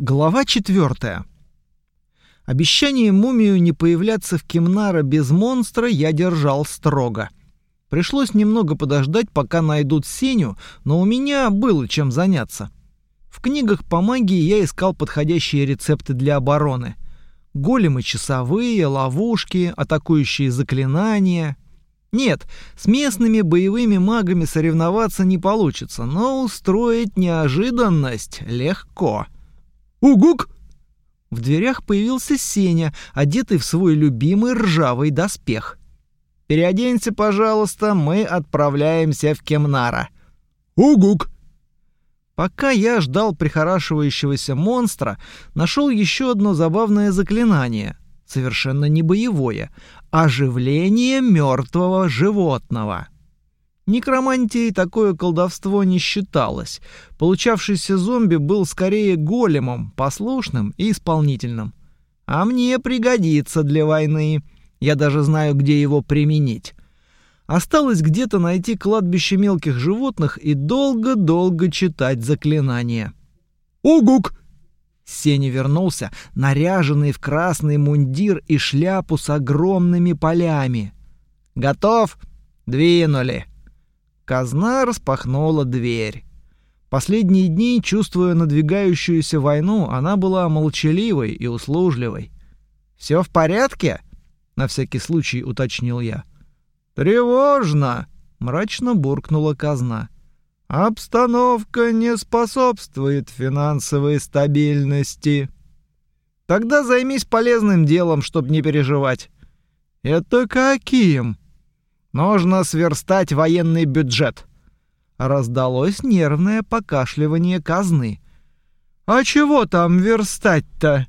Глава четвертая. Обещание мумию не появляться в Кимнара без монстра я держал строго. Пришлось немного подождать, пока найдут Сеню, но у меня было чем заняться. В книгах по магии я искал подходящие рецепты для обороны. Големы часовые, ловушки, атакующие заклинания. Нет, с местными боевыми магами соревноваться не получится, но устроить неожиданность легко. «Угук!» В дверях появился Сеня, одетый в свой любимый ржавый доспех. «Переоденься, пожалуйста, мы отправляемся в Кемнара». «Угук!» Пока я ждал прихорашивающегося монстра, нашел еще одно забавное заклинание, совершенно не боевое — оживление мертвого животного. Некромантией такое колдовство не считалось. Получавшийся зомби был скорее големом, послушным и исполнительным. А мне пригодится для войны. Я даже знаю, где его применить. Осталось где-то найти кладбище мелких животных и долго-долго читать заклинания. «Угук!» Сеня вернулся, наряженный в красный мундир и шляпу с огромными полями. «Готов? Двинули!» Казна распахнула дверь. Последние дни, чувствуя надвигающуюся войну, она была молчаливой и услужливой. «Все в порядке?» — на всякий случай уточнил я. «Тревожно!» — мрачно буркнула казна. «Обстановка не способствует финансовой стабильности». «Тогда займись полезным делом, чтобы не переживать». «Это каким?» Нужно сверстать военный бюджет. Раздалось нервное покашливание казны. А чего там верстать-то?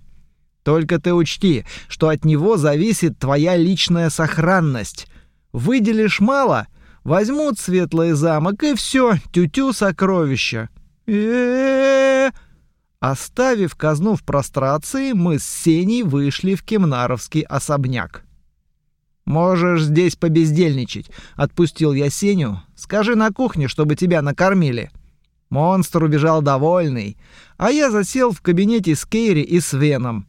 Только ты учти, что от него зависит твоя личная сохранность. Выделишь мало, возьмут светлый замок и все, тютю сокровища. Э-э-э! Оставив казну в прострации, мы с Сеней вышли в Кемнаровский особняк. «Можешь здесь побездельничать», — отпустил я Сеню. «Скажи на кухне, чтобы тебя накормили». Монстр убежал довольный, а я засел в кабинете с Кейри и Свеном.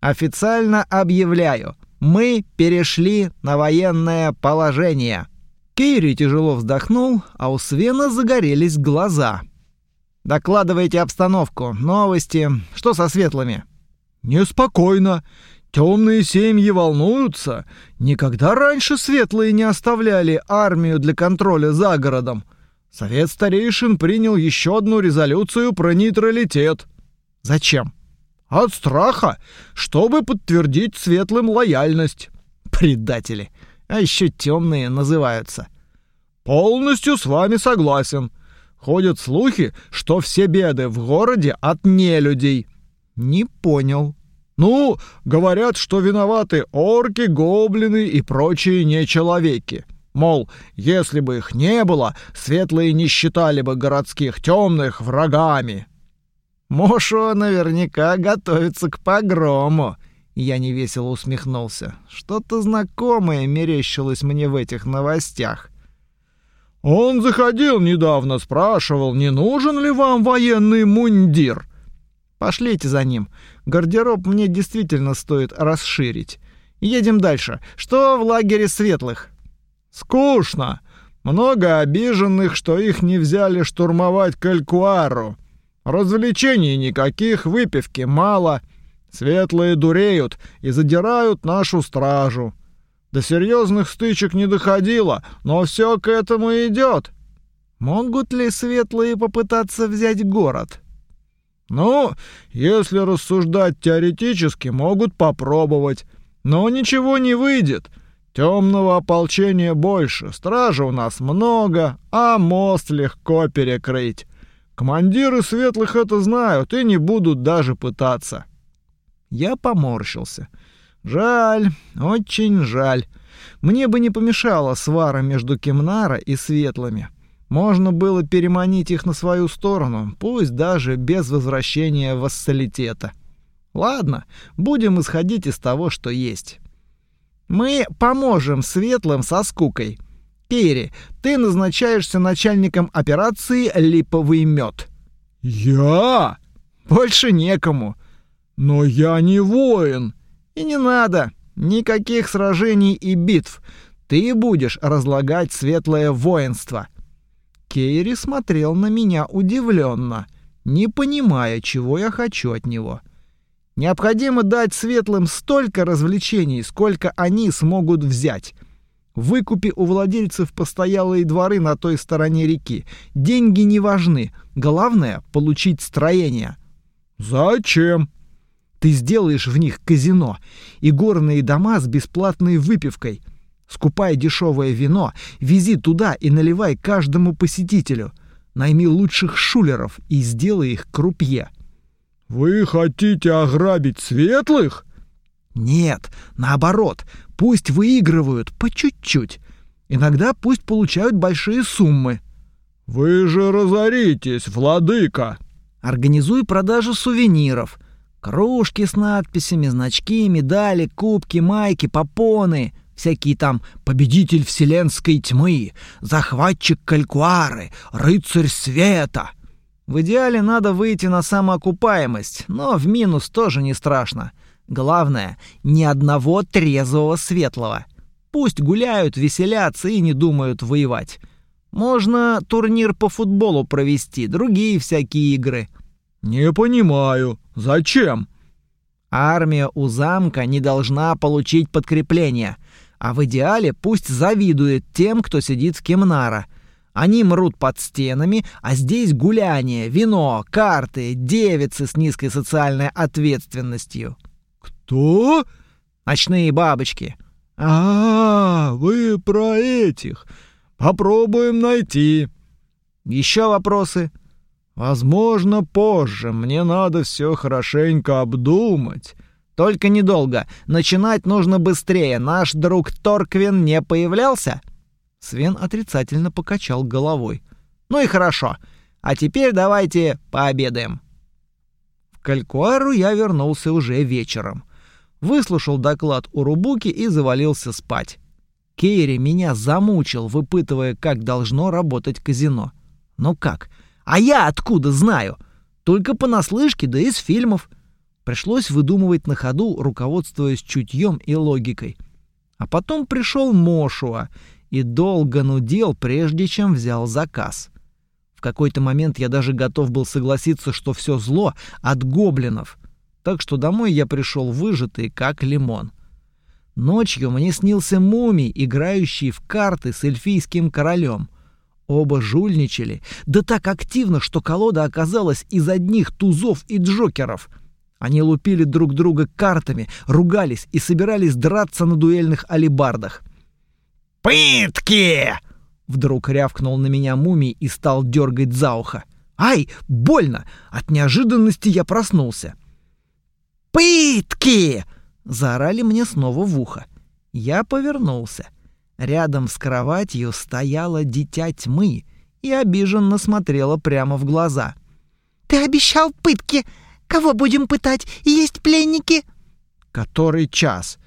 «Официально объявляю, мы перешли на военное положение». Кейри тяжело вздохнул, а у Свена загорелись глаза. «Докладывайте обстановку, новости, что со светлыми?» «Неспокойно. Темные семьи волнуются. Никогда раньше светлые не оставляли армию для контроля за городом. Совет старейшин принял еще одну резолюцию про нейтралитет. Зачем? От страха, чтобы подтвердить светлым лояльность. Предатели. А еще темные называются. Полностью с вами согласен. Ходят слухи, что все беды в городе от нелюдей. Не понял. Ну, говорят, что виноваты орки, гоблины и прочие нечеловеки. Мол, если бы их не было, светлые не считали бы городских темных врагами. Мошо наверняка готовится к погрому. Я невесело усмехнулся. Что-то знакомое мерещилось мне в этих новостях. Он заходил недавно, спрашивал, не нужен ли вам военный мундир. Пошлите за ним. Гардероб мне действительно стоит расширить. Едем дальше. Что в лагере светлых? Скучно. Много обиженных, что их не взяли штурмовать Калькуару. Развлечений никаких, выпивки мало. Светлые дуреют и задирают нашу стражу. До серьезных стычек не доходило, но все к этому идет. Могут ли светлые попытаться взять город? Ну, если рассуждать теоретически, могут попробовать. Но ничего не выйдет. Темного ополчения больше, стражи у нас много, а мост легко перекрыть. Командиры светлых это знают и не будут даже пытаться. Я поморщился. Жаль, очень жаль. Мне бы не помешала свара между Кемнара и светлыми. Можно было переманить их на свою сторону, пусть даже без возвращения вассалитета. Ладно, будем исходить из того, что есть. Мы поможем светлым со скукой. Керри, ты назначаешься начальником операции «Липовый мед». «Я?» Больше некому. Но я не воин. И не надо. Никаких сражений и битв. Ты будешь разлагать светлое воинство. Кейри смотрел на меня удивленно, не понимая, чего я хочу от него. Необходимо дать светлым столько развлечений, сколько они смогут взять. Выкупи у владельцев постоялые дворы на той стороне реки. Деньги не важны. Главное — получить строение. Зачем? Ты сделаешь в них казино и горные дома с бесплатной выпивкой. Скупай дешевое вино, вези туда и наливай каждому посетителю. Найми лучших шулеров и сделай их крупье. Вы хотите ограбить светлых? Нет, наоборот, пусть выигрывают по чуть-чуть. Иногда пусть получают большие суммы. Вы же разоритесь, владыка. Организуй продажу сувениров. Кружки с надписями, значки, медали, кубки, майки, попоны. Всякие там «Победитель вселенской тьмы», «Захватчик Калькуары», «Рыцарь света». В идеале надо выйти на самоокупаемость, но в минус тоже не страшно. Главное, ни одного трезвого светлого. Пусть гуляют, веселятся и не думают воевать. Можно турнир по футболу провести, другие всякие игры. Не понимаю, зачем? Армия у замка не должна получить подкрепление, а в идеале пусть завидует тем, кто сидит в Кемнара. Они мрут под стенами, а здесь гуляние, вино, карты, девицы с низкой социальной ответственностью. Кто? Ночные бабочки. А, -а, -а вы про этих. Попробуем найти. Еще вопросы? Возможно, позже. Мне надо все хорошенько обдумать. Только недолго. Начинать нужно быстрее. Наш друг Торквин не появлялся? Свен отрицательно покачал головой. Ну и хорошо. А теперь давайте пообедаем. В Калькуару я вернулся уже вечером. Выслушал доклад у Рубуки и завалился спать. Кейри меня замучил, выпытывая, как должно работать казино. Ну как? А я откуда знаю? Только понаслышке, да из фильмов. Пришлось выдумывать на ходу, руководствуясь чутьем и логикой. А потом пришел Мошуа и долго нудел, прежде чем взял заказ. В какой-то момент я даже готов был согласиться, что все зло от гоблинов. Так что домой я пришел выжатый, как лимон. Ночью мне снился мумий, играющий в карты с эльфийским королем. Оба жульничали, да так активно, что колода оказалась из одних тузов и джокеров. Они лупили друг друга картами, ругались и собирались драться на дуэльных алибардах. «Пытки!» Вдруг рявкнул на меня мумий и стал дергать за ухо. «Ай, больно!» От неожиданности я проснулся. «Пытки!» Заорали мне снова в ухо. Я повернулся. Рядом с кроватью стояло дитя тьмы и обиженно смотрела прямо в глаза. «Ты обещал пытки! Кого будем пытать? Есть пленники?» «Который час?»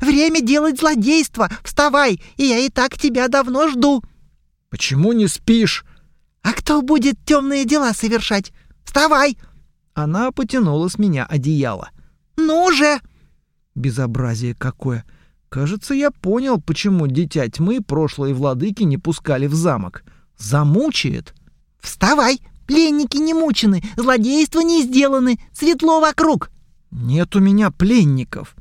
Время делать злодейство. Вставай, и я и так тебя давно жду. Почему не спишь? А кто будет темные дела совершать? Вставай. Она потянула с меня одеяло. Ну же. Безобразие какое. Кажется, я понял, почему дитя тьмы прошлые владыки не пускали в замок. Замучает. Вставай. Пленники не мучены, злодейства не сделаны, светло вокруг. Нет у меня пленников.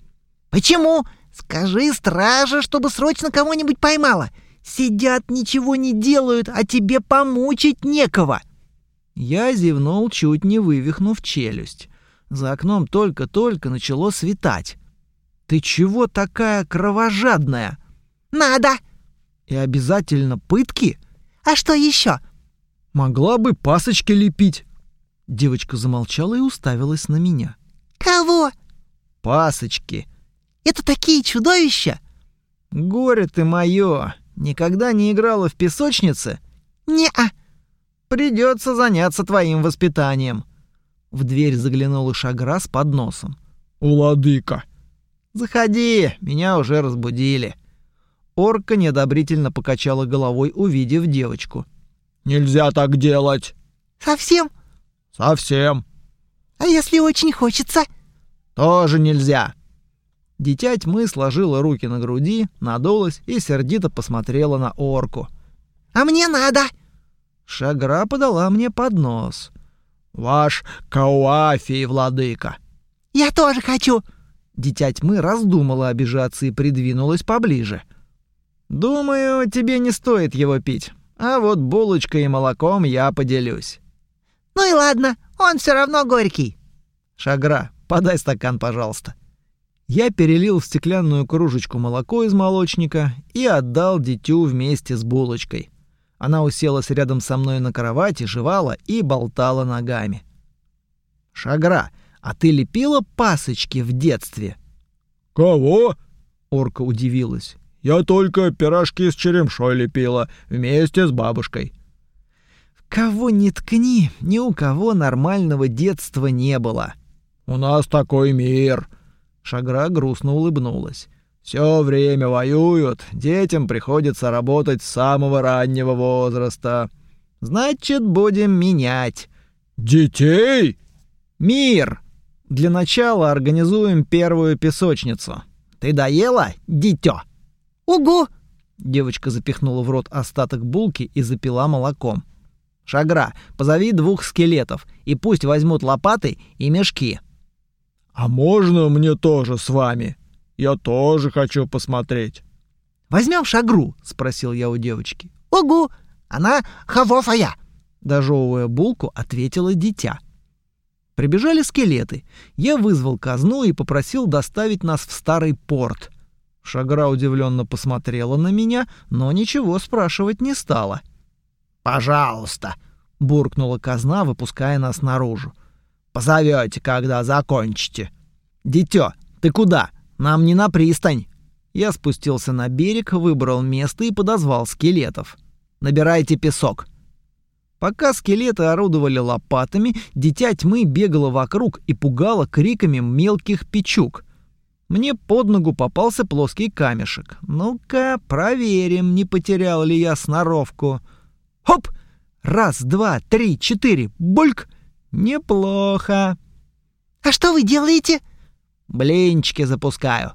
Почему? Скажи страже, чтобы срочно кого-нибудь поймала. Сидят, ничего не делают, а тебе помучить некого. Я зевнул, чуть не вывихнув челюсть. За окном только-только начало светать. Ты чего такая кровожадная? Надо. И обязательно пытки? А что еще? Могла бы пасочки лепить. Девочка замолчала и уставилась на меня. Кого? Пасочки. Это такие чудовища!» «Горе ты мое! Никогда не играла в песочнице?» «Не-а!» «Придется заняться твоим воспитанием!» В дверь заглянула Шагра с подносом. «Уладыка!» «Заходи, меня уже разбудили!» Орка неодобрительно покачала головой, увидев девочку. «Нельзя так делать!» «Совсем?» «Совсем!» А если очень хочется? Тоже нельзя. Дитя тьмы сложила руки на груди, надулась и сердито посмотрела на орку. А мне надо. Шагра подала мне поднос. Ваш кауафий, владыка. Я тоже хочу. Дитя тьмы раздумала обижаться и придвинулась поближе. Думаю, тебе не стоит его пить. А вот булочкой и молоком я поделюсь. Ну и ладно, он все равно горький. Шагра, подай стакан, пожалуйста. Я перелил в стеклянную кружечку молоко из молочника и отдал дитю вместе с булочкой. Она уселась рядом со мной на кровати, жевала и болтала ногами. Шагра, а ты лепила пасочки в детстве? Кого? Орка удивилась. Я только пирожки с черемшой лепила вместе с бабушкой. Кого ни ткни, ни у кого нормального детства не было. У нас такой мир, Шагра грустно улыбнулась. Все время воюют, детям приходится работать с самого раннего возраста. Значит, будем менять. Детей? Мир. Для начала организуем первую песочницу. Ты доела, дитё? Угу. Девочка запихнула в рот остаток булки и запила молоком. Шагра, позови двух скелетов и пусть возьмут лопаты и мешки. «А можно мне тоже с вами? Я тоже хочу посмотреть». «Возьмем шагру?» — спросил я у девочки. «Угу, она хавофая!» Дожевывая булку, ответила дитя. Прибежали скелеты. Я вызвал казну и попросил доставить нас в старый порт. Шагра удивленно посмотрела на меня, но ничего спрашивать не стала. «Пожалуйста!» — буркнула казна, выпуская нас наружу. Позовете, когда закончите. Дитё, ты куда? Нам не на пристань. Я спустился на берег, выбрал место и подозвал скелетов. Набирайте песок. Пока скелеты орудовали лопатами, дитя тьмы бегало вокруг и пугало криками мелких печук. Мне под ногу попался плоский камешек. Ну-ка, проверим, не потерял ли я сноровку. Хоп! Раз, два, три, четыре. Бульк! Неплохо. А что вы делаете? Блинчики запускаю.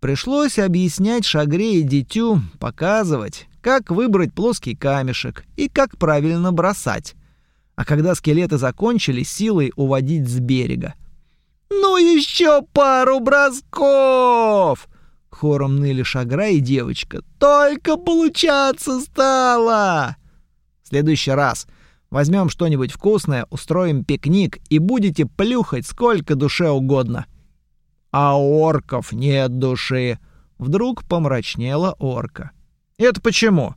Пришлось объяснять Шагре и Дитю, показывать, как выбрать плоский камешек и как правильно бросать. А когда скелеты закончили, силой уводить с берега. «Ну еще пару бросков!» Хором ныли Шагра и девочка. «Только получаться стало!» «В следующий раз Возьмем что-нибудь вкусное, устроим пикник и будете плюхать сколько душе угодно. А орков нет души. Вдруг помрачнела орка. Это почему?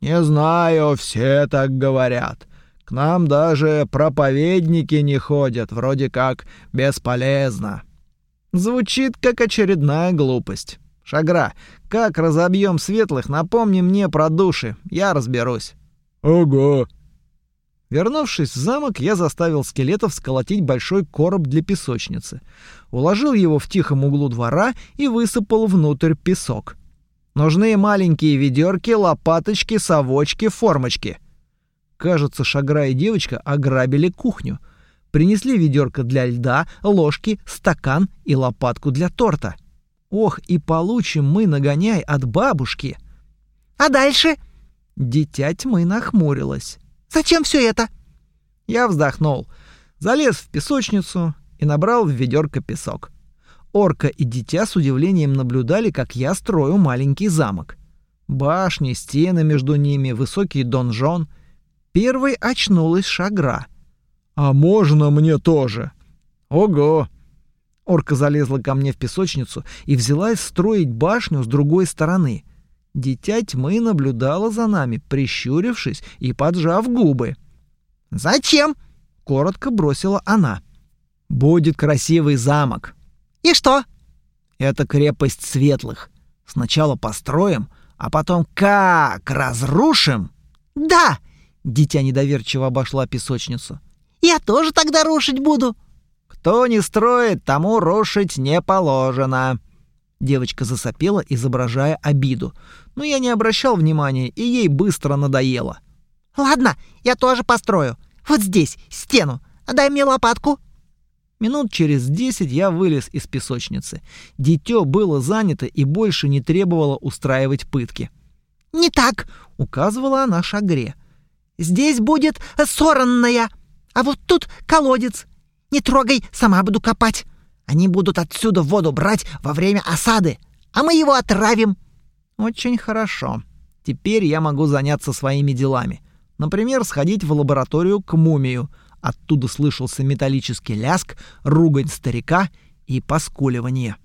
Не знаю, все так говорят. К нам даже проповедники не ходят, вроде как бесполезно. Звучит как очередная глупость. Шагра, как разобьем светлых, напомни мне про души, я разберусь. Ого, Вернувшись в замок, я заставил скелетов сколотить большой короб для песочницы, уложил его в тихом углу двора и высыпал внутрь песок. Нужны маленькие ведерки, лопаточки, совочки, формочки. Кажется, Шагра и девочка ограбили кухню. Принесли ведерко для льда, ложки, стакан и лопатку для торта. Ох, и получим мы нагоняй от бабушки. А дальше? Дитя тьмы нахмурилась. Зачем все это? Я вздохнул, залез в песочницу и набрал в ведерко песок. Орка и дитя с удивлением наблюдали, как я строю маленький замок. Башни, стены между ними, высокий донжон. Первой очнулась шагра. «А можно мне тоже?» «Ого!» Орка залезла ко мне в песочницу и взялась строить башню с другой стороны. Дитя тьмы наблюдало за нами, прищурившись и поджав губы. «Зачем?» — коротко бросила она. «Будет красивый замок». «И что?» «Это крепость светлых. Сначала построим, а потом как разрушим?» «Да!» — дитя недоверчиво обошла песочницу. «Я тоже тогда рушить буду». «Кто не строит, тому рушить не положено», Девочка засопела, изображая обиду, но я не обращал внимания, и ей быстро надоело. «Ладно, я тоже построю. Вот здесь, стену. Дай мне лопатку». Минут через десять я вылез из песочницы. Дитё было занято и больше не требовало устраивать пытки. «Не так!» — указывала она шагре. «Здесь будет соранная, а вот тут колодец. Не трогай, сама буду копать. Они будут отсюда воду брать во время осады, а мы его отравим». «Очень хорошо. Теперь я могу заняться своими делами. Например, сходить в лабораторию к мумию — Оттуда слышался металлический ляск, ругань старика и поскуливание.